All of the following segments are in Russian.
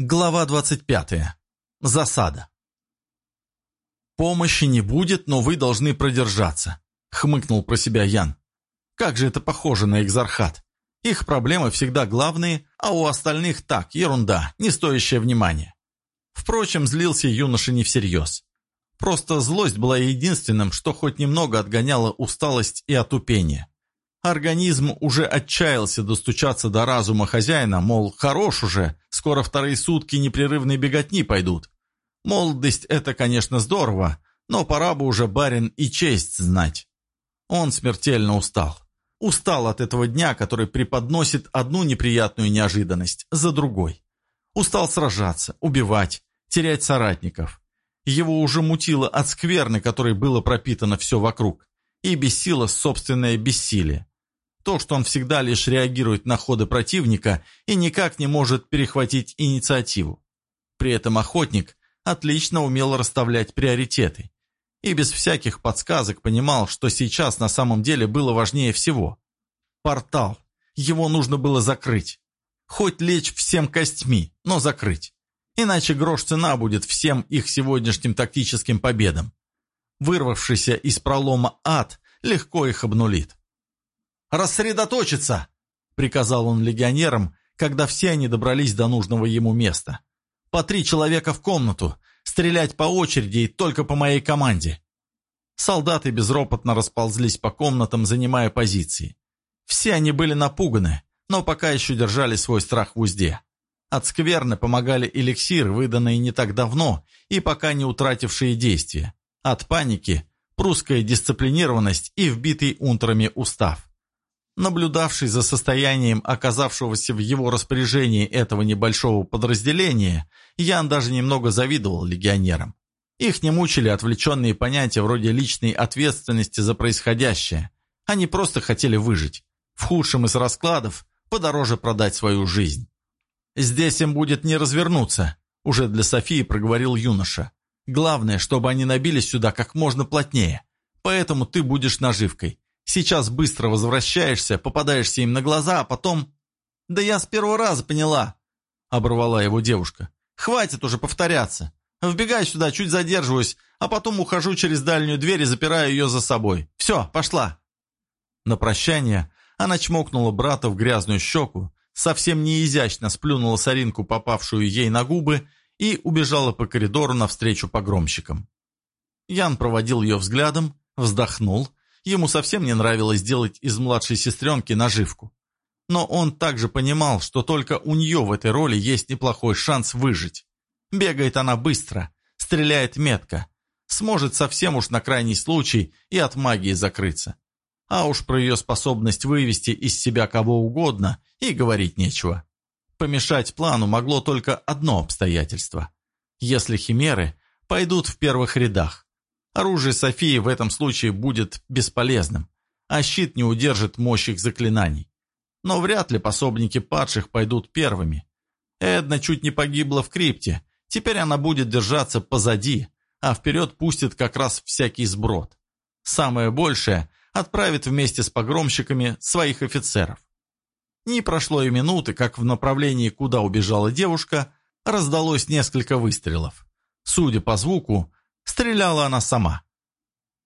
Глава 25. Засада. «Помощи не будет, но вы должны продержаться», — хмыкнул про себя Ян. «Как же это похоже на экзархат. Их проблемы всегда главные, а у остальных так, ерунда, не стоящая внимания». Впрочем, злился юноша не всерьез. Просто злость была единственным, что хоть немного отгоняло усталость и отупение. Организм уже отчаялся достучаться до разума хозяина, мол, хорош уже, скоро вторые сутки непрерывной беготни пойдут. Молодость – это, конечно, здорово, но пора бы уже барин и честь знать. Он смертельно устал. Устал от этого дня, который преподносит одну неприятную неожиданность за другой. Устал сражаться, убивать, терять соратников. Его уже мутило от скверны, которой было пропитано все вокруг, и бесило собственное бессилие. То, что он всегда лишь реагирует на ходы противника и никак не может перехватить инициативу. При этом охотник отлично умел расставлять приоритеты. И без всяких подсказок понимал, что сейчас на самом деле было важнее всего. Портал. Его нужно было закрыть. Хоть лечь всем костьми, но закрыть. Иначе грош цена будет всем их сегодняшним тактическим победам. Вырвавшийся из пролома ад легко их обнулит. «Рассредоточиться!» — приказал он легионерам, когда все они добрались до нужного ему места. «По три человека в комнату, стрелять по очереди и только по моей команде». Солдаты безропотно расползлись по комнатам, занимая позиции. Все они были напуганы, но пока еще держали свой страх в узде. От скверны помогали эликсиры, выданные не так давно и пока не утратившие действия. От паники – прусская дисциплинированность и вбитый унтрами устав. Наблюдавший за состоянием оказавшегося в его распоряжении этого небольшого подразделения, Ян даже немного завидовал легионерам. Их не мучили отвлеченные понятия вроде личной ответственности за происходящее. Они просто хотели выжить. В худшем из раскладов подороже продать свою жизнь. «Здесь им будет не развернуться», — уже для Софии проговорил юноша. «Главное, чтобы они набились сюда как можно плотнее. Поэтому ты будешь наживкой. Сейчас быстро возвращаешься, попадаешься им на глаза, а потом... «Да я с первого раза поняла», — оборвала его девушка. «Хватит уже повторяться. Вбегай сюда, чуть задерживаюсь, а потом ухожу через дальнюю дверь и запираю ее за собой. Все, пошла». На прощание она чмокнула брата в грязную щеку, совсем неизящно сплюнула соринку, попавшую ей на губы, и убежала по коридору навстречу погромщикам. Ян проводил ее взглядом, вздохнул Ему совсем не нравилось делать из младшей сестренки наживку. Но он также понимал, что только у нее в этой роли есть неплохой шанс выжить. Бегает она быстро, стреляет метко, сможет совсем уж на крайний случай и от магии закрыться. А уж про ее способность вывести из себя кого угодно и говорить нечего. Помешать плану могло только одно обстоятельство. Если химеры пойдут в первых рядах, Оружие Софии в этом случае будет бесполезным, а щит не удержит мощь их заклинаний. Но вряд ли пособники падших пойдут первыми. Эдна чуть не погибла в крипте, теперь она будет держаться позади, а вперед пустит как раз всякий сброд. Самое большее отправит вместе с погромщиками своих офицеров. Не прошло и минуты, как в направлении, куда убежала девушка, раздалось несколько выстрелов. Судя по звуку, Стреляла она сама.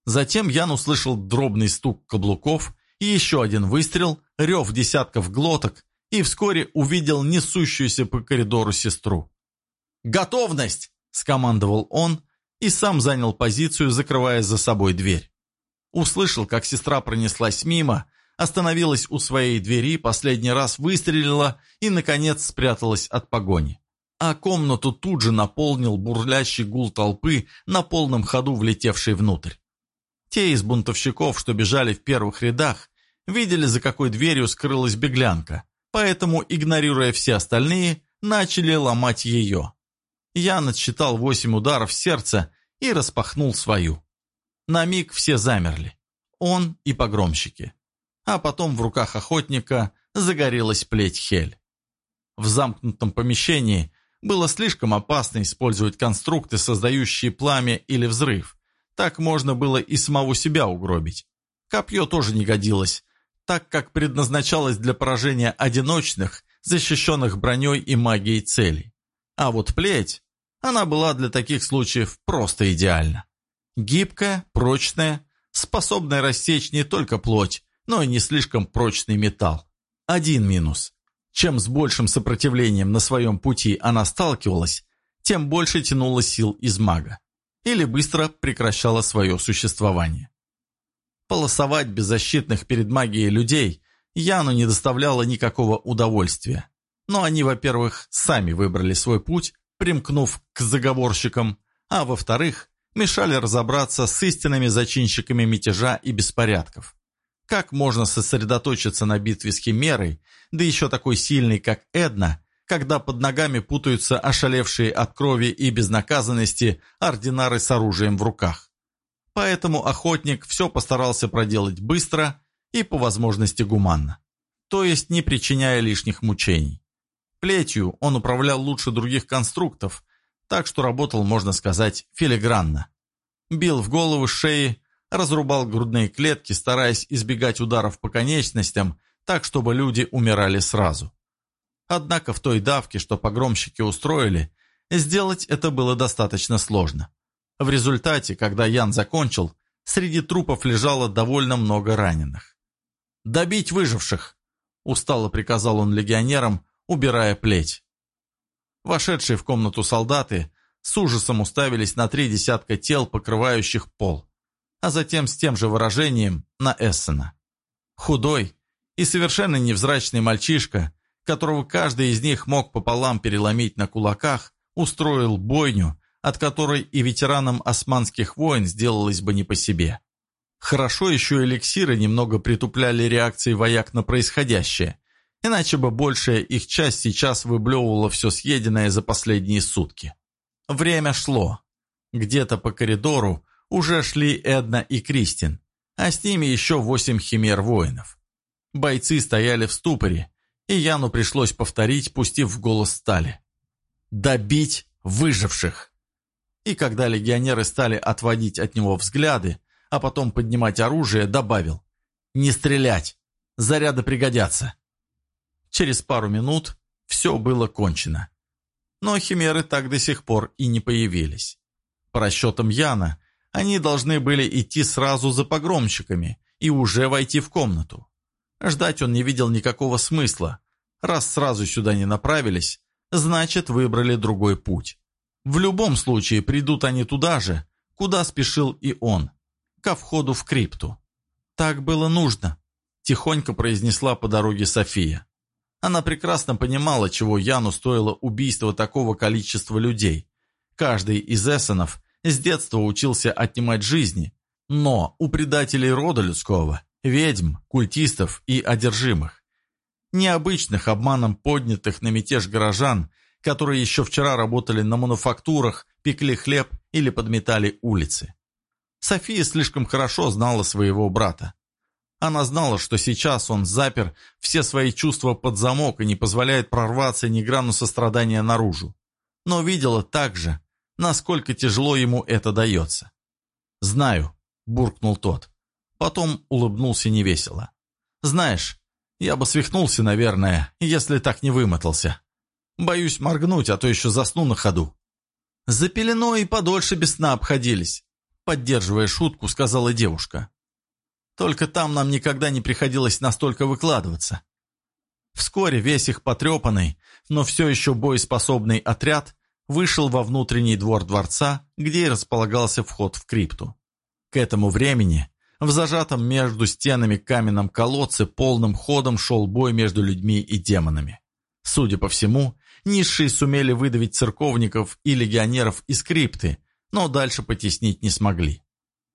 Затем Ян услышал дробный стук каблуков и еще один выстрел, рев десятков глоток, и вскоре увидел несущуюся по коридору сестру. «Готовность!» – скомандовал он и сам занял позицию, закрывая за собой дверь. Услышал, как сестра пронеслась мимо, остановилась у своей двери, последний раз выстрелила и, наконец, спряталась от погони а комнату тут же наполнил бурлящий гул толпы, на полном ходу влетевший внутрь. Те из бунтовщиков, что бежали в первых рядах, видели, за какой дверью скрылась беглянка, поэтому, игнорируя все остальные, начали ломать ее. Я отсчитал восемь ударов сердца и распахнул свою. На миг все замерли. Он и погромщики. А потом в руках охотника загорелась плеть Хель. В замкнутом помещении было слишком опасно использовать конструкты, создающие пламя или взрыв. Так можно было и самого себя угробить. Копье тоже не годилось, так как предназначалось для поражения одиночных, защищенных броней и магией целей. А вот плеть, она была для таких случаев просто идеальна. Гибкая, прочная, способная рассечь не только плоть, но и не слишком прочный металл. Один минус. Чем с большим сопротивлением на своем пути она сталкивалась, тем больше тянула сил из мага. Или быстро прекращала свое существование. Полосовать беззащитных перед магией людей Яну не доставляло никакого удовольствия. Но они, во-первых, сами выбрали свой путь, примкнув к заговорщикам, а во-вторых, мешали разобраться с истинными зачинщиками мятежа и беспорядков. Как можно сосредоточиться на битве с Химерой, да еще такой сильной, как Эдна, когда под ногами путаются ошалевшие от крови и безнаказанности ординары с оружием в руках? Поэтому охотник все постарался проделать быстро и по возможности гуманно, то есть не причиняя лишних мучений. Плетью он управлял лучше других конструктов, так что работал, можно сказать, филигранно. Бил в голову, шеи, разрубал грудные клетки, стараясь избегать ударов по конечностям, так, чтобы люди умирали сразу. Однако в той давке, что погромщики устроили, сделать это было достаточно сложно. В результате, когда Ян закончил, среди трупов лежало довольно много раненых. «Добить выживших!» – устало приказал он легионерам, убирая плеть. Вошедшие в комнату солдаты с ужасом уставились на три десятка тел, покрывающих пол, а затем с тем же выражением на Эссена. Худой и совершенно невзрачный мальчишка, которого каждый из них мог пополам переломить на кулаках, устроил бойню, от которой и ветеранам османских войн сделалось бы не по себе. Хорошо еще эликсиры немного притупляли реакции вояк на происходящее, Иначе бы большая их часть сейчас выблевывала все съеденное за последние сутки. Время шло. Где-то по коридору уже шли Эдна и Кристин, а с ними еще восемь химер-воинов. Бойцы стояли в ступоре, и Яну пришлось повторить, пустив в голос стали. «Добить выживших!» И когда легионеры стали отводить от него взгляды, а потом поднимать оружие, добавил «Не стрелять! Заряды пригодятся!» Через пару минут все было кончено. Но химеры так до сих пор и не появились. По расчетам Яна, они должны были идти сразу за погромщиками и уже войти в комнату. Ждать он не видел никакого смысла. Раз сразу сюда не направились, значит выбрали другой путь. В любом случае придут они туда же, куда спешил и он, ко входу в крипту. «Так было нужно», – тихонько произнесла по дороге София. Она прекрасно понимала, чего Яну стоило убийство такого количества людей. Каждый из эссенов с детства учился отнимать жизни, но у предателей рода людского, ведьм, культистов и одержимых, необычных обманом поднятых на мятеж горожан, которые еще вчера работали на мануфактурах, пекли хлеб или подметали улицы. София слишком хорошо знала своего брата. Она знала, что сейчас он запер все свои чувства под замок и не позволяет прорваться ни грану сострадания наружу. Но видела также, насколько тяжело ему это дается. «Знаю», — буркнул тот. Потом улыбнулся невесело. «Знаешь, я бы свихнулся, наверное, если так не вымотался. Боюсь моргнуть, а то еще засну на ходу». «За пеленой и подольше без сна обходились», — поддерживая шутку, сказала девушка. Только там нам никогда не приходилось настолько выкладываться. Вскоре весь их потрепанный, но все еще боеспособный отряд вышел во внутренний двор дворца, где и располагался вход в крипту. К этому времени в зажатом между стенами каменном колодце полным ходом шел бой между людьми и демонами. Судя по всему, низшие сумели выдавить церковников и легионеров из крипты, но дальше потеснить не смогли.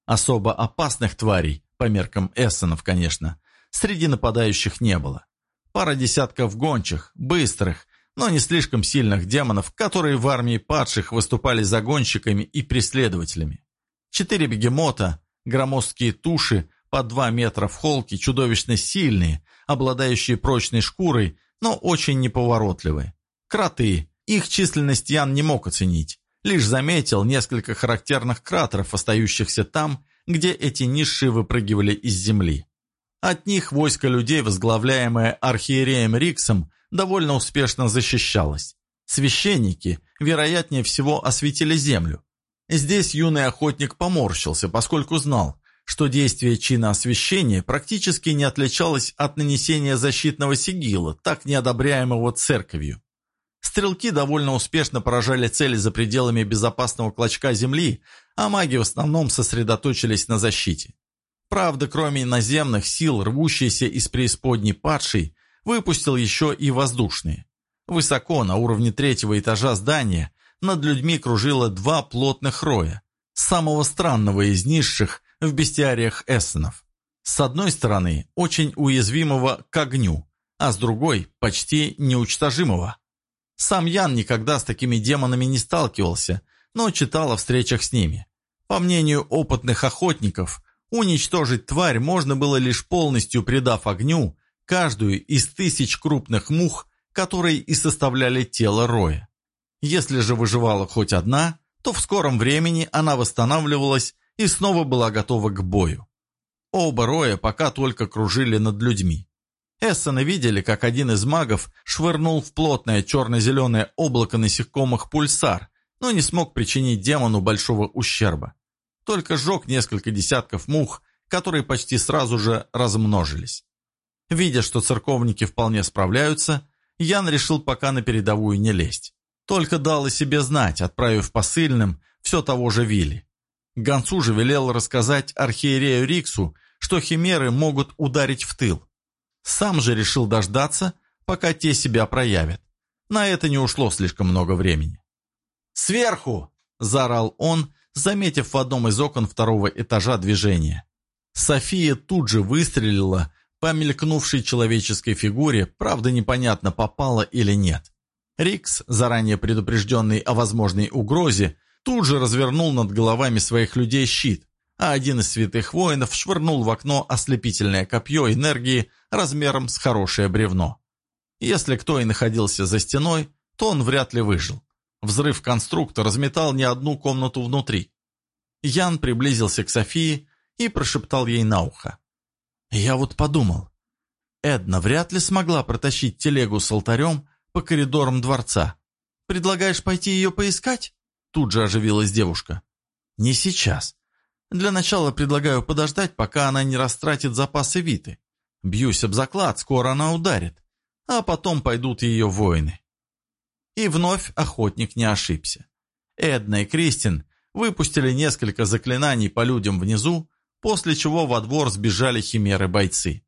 Особо опасных тварей по меркам Эссенов, конечно, среди нападающих не было. Пара десятков гончих, быстрых, но не слишком сильных демонов, которые в армии падших выступали загонщиками и преследователями. Четыре бегемота, громоздкие туши, по два метра в холке, чудовищно сильные, обладающие прочной шкурой, но очень неповоротливые. Кроты, их численность Ян не мог оценить, лишь заметил несколько характерных кратеров, остающихся там, где эти низшие выпрыгивали из земли. От них войско людей, возглавляемое архиереем Риксом, довольно успешно защищалось. Священники, вероятнее всего, осветили землю. Здесь юный охотник поморщился, поскольку знал, что действие чина освящения практически не отличалось от нанесения защитного сигила, так неодобряемого церковью. Стрелки довольно успешно поражали цели за пределами безопасного клочка земли, а маги в основном сосредоточились на защите. Правда, кроме наземных сил, рвущийся из преисподней падший, выпустил еще и воздушные. Высоко, на уровне третьего этажа здания, над людьми кружило два плотных роя, самого странного из низших в бестиариях эссенов. С одной стороны, очень уязвимого к огню, а с другой, почти неуничтожимого. Сам Ян никогда с такими демонами не сталкивался, но читал о встречах с ними. По мнению опытных охотников, уничтожить тварь можно было лишь полностью придав огню каждую из тысяч крупных мух, которые и составляли тело роя. Если же выживала хоть одна, то в скором времени она восстанавливалась и снова была готова к бою. Оба роя пока только кружили над людьми. Эссены видели, как один из магов швырнул в плотное черно-зеленое облако насекомых пульсар, но не смог причинить демону большого ущерба. Только сжег несколько десятков мух, которые почти сразу же размножились. Видя, что церковники вполне справляются, Ян решил пока на передовую не лезть. Только дал о себе знать, отправив посыльным все того же Вилли. Гонцу же велел рассказать архиерею Риксу, что химеры могут ударить в тыл. Сам же решил дождаться, пока те себя проявят. На это не ушло слишком много времени. «Сверху!» – заорал он, заметив в одном из окон второго этажа движение. София тут же выстрелила по мелькнувшей человеческой фигуре, правда непонятно, попала или нет. Рикс, заранее предупрежденный о возможной угрозе, тут же развернул над головами своих людей щит, а один из святых воинов швырнул в окно ослепительное копье энергии размером с хорошее бревно. Если кто и находился за стеной, то он вряд ли выжил. Взрыв конструктора разметал не одну комнату внутри. Ян приблизился к Софии и прошептал ей на ухо. Я вот подумал, Эдна вряд ли смогла протащить телегу с алтарем по коридорам дворца. Предлагаешь пойти ее поискать? Тут же оживилась девушка. Не сейчас. Для начала предлагаю подождать, пока она не растратит запасы Виты. Бьюсь об заклад, скоро она ударит. А потом пойдут ее воины. И вновь охотник не ошибся. Эдна и Кристин выпустили несколько заклинаний по людям внизу, после чего во двор сбежали химеры-бойцы.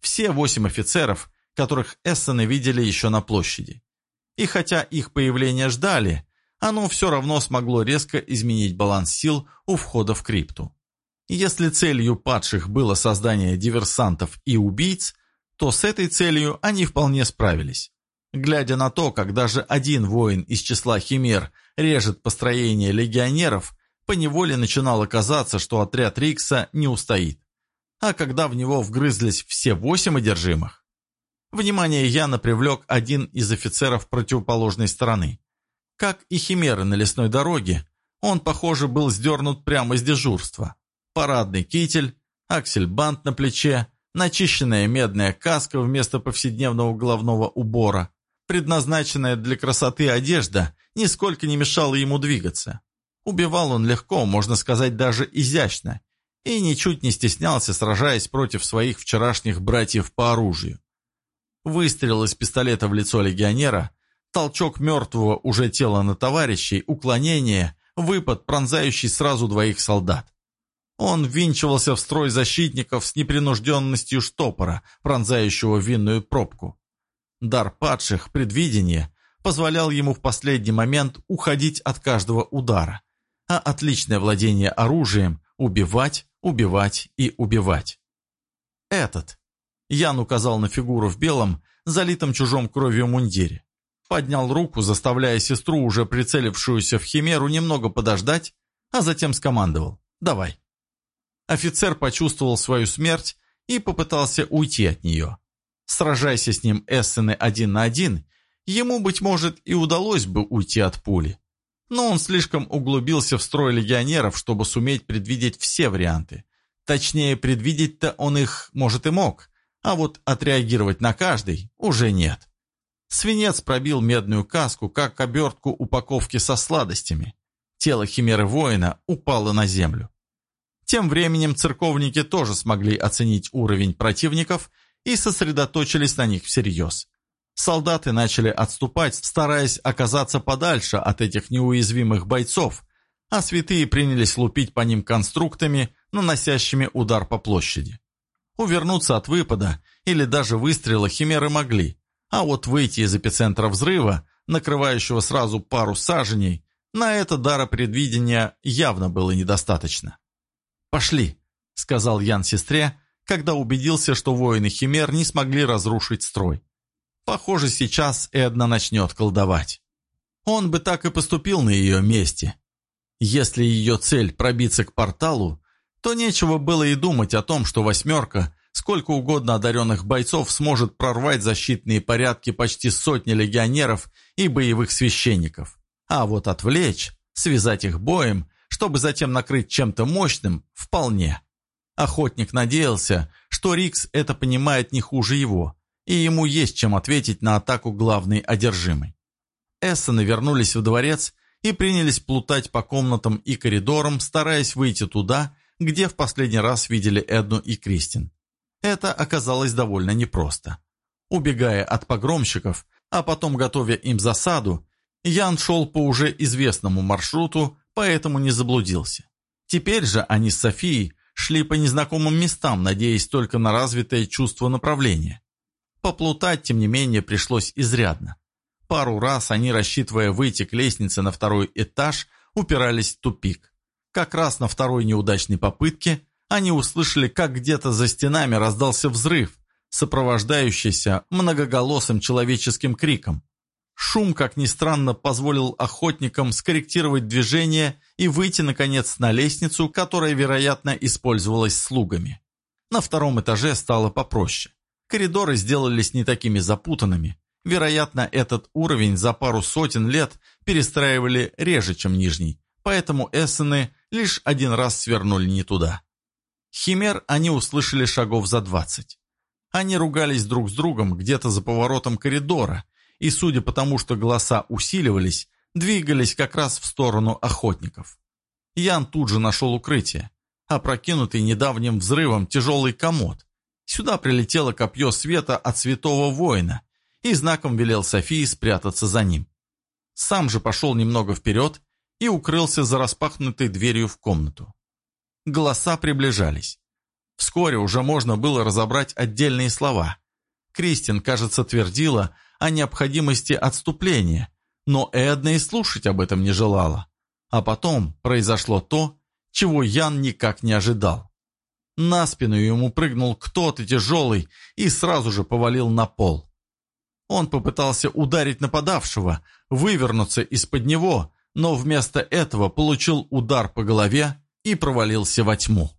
Все восемь офицеров, которых Эссены видели еще на площади. И хотя их появление ждали, оно все равно смогло резко изменить баланс сил у входа в крипту. Если целью падших было создание диверсантов и убийц, то с этой целью они вполне справились. Глядя на то, как даже один воин из числа химер режет построение легионеров, поневоле начинало казаться, что отряд Рикса не устоит. А когда в него вгрызлись все восемь одержимых, внимание Яна привлек один из офицеров противоположной стороны. Как и химеры на лесной дороге, он, похоже, был сдернут прямо из дежурства. Парадный китель, аксельбант на плече, начищенная медная каска вместо повседневного головного убора, предназначенная для красоты одежда, нисколько не мешала ему двигаться. Убивал он легко, можно сказать, даже изящно, и ничуть не стеснялся, сражаясь против своих вчерашних братьев по оружию. Выстрел из пистолета в лицо легионера, толчок мертвого уже тела на товарищей, уклонение, выпад, пронзающий сразу двоих солдат. Он ввинчивался в строй защитников с непринужденностью штопора, пронзающего винную пробку. Дар падших, предвидение, позволял ему в последний момент уходить от каждого удара, а отличное владение оружием – убивать, убивать и убивать. Этот. Ян указал на фигуру в белом, залитом чужом кровью мундире. Поднял руку, заставляя сестру, уже прицелившуюся в химеру, немного подождать, а затем скомандовал «давай». Офицер почувствовал свою смерть и попытался уйти от нее. Сражайся с ним Эссены один на один, ему, быть может, и удалось бы уйти от пули но он слишком углубился в строй легионеров, чтобы суметь предвидеть все варианты. Точнее, предвидеть-то он их, может, и мог, а вот отреагировать на каждый уже нет. Свинец пробил медную каску, как обертку упаковки со сладостями. Тело химеры воина упало на землю. Тем временем церковники тоже смогли оценить уровень противников и сосредоточились на них всерьез. Солдаты начали отступать, стараясь оказаться подальше от этих неуязвимых бойцов, а святые принялись лупить по ним конструктами, наносящими удар по площади. Увернуться от выпада или даже выстрела химеры могли, а вот выйти из эпицентра взрыва, накрывающего сразу пару саженей, на это дара предвидения явно было недостаточно. «Пошли», — сказал Ян сестре, когда убедился, что воины Химер не смогли разрушить строй. Похоже, сейчас Эдна начнет колдовать. Он бы так и поступил на ее месте. Если ее цель пробиться к порталу, то нечего было и думать о том, что «восьмерка» сколько угодно одаренных бойцов сможет прорвать защитные порядки почти сотни легионеров и боевых священников. А вот отвлечь, связать их боем, чтобы затем накрыть чем-то мощным, вполне. Охотник надеялся, что Рикс это понимает не хуже его, и ему есть чем ответить на атаку главной одержимой. Эссены вернулись в дворец и принялись плутать по комнатам и коридорам, стараясь выйти туда, где в последний раз видели Эдну и Кристин. Это оказалось довольно непросто. Убегая от погромщиков, а потом готовя им засаду, Ян шел по уже известному маршруту, поэтому не заблудился. Теперь же они с Софией шли по незнакомым местам, надеясь только на развитое чувство направления. Поплутать, тем не менее, пришлось изрядно. Пару раз они, рассчитывая выйти к лестнице на второй этаж, упирались в тупик. Как раз на второй неудачной попытке они услышали, как где-то за стенами раздался взрыв, сопровождающийся многоголосым человеческим криком. Шум, как ни странно, позволил охотникам скорректировать движение и выйти, наконец, на лестницу, которая, вероятно, использовалась слугами. На втором этаже стало попроще. Коридоры сделались не такими запутанными. Вероятно, этот уровень за пару сотен лет перестраивали реже, чем нижний, поэтому эссены лишь один раз свернули не туда. Химер они услышали шагов за двадцать. Они ругались друг с другом где-то за поворотом коридора, и, судя по тому, что голоса усиливались, двигались как раз в сторону охотников. Ян тут же нашел укрытие, опрокинутый недавним взрывом тяжелый комод. Сюда прилетело копье света от святого воина, и знаком велел Софии спрятаться за ним. Сам же пошел немного вперед и укрылся за распахнутой дверью в комнату. Голоса приближались. Вскоре уже можно было разобрать отдельные слова. Кристин, кажется, твердила о необходимости отступления, но Эдна и слушать об этом не желала. А потом произошло то, чего Ян никак не ожидал. На спину ему прыгнул кто-то тяжелый и сразу же повалил на пол. Он попытался ударить нападавшего, вывернуться из-под него, но вместо этого получил удар по голове и провалился во тьму.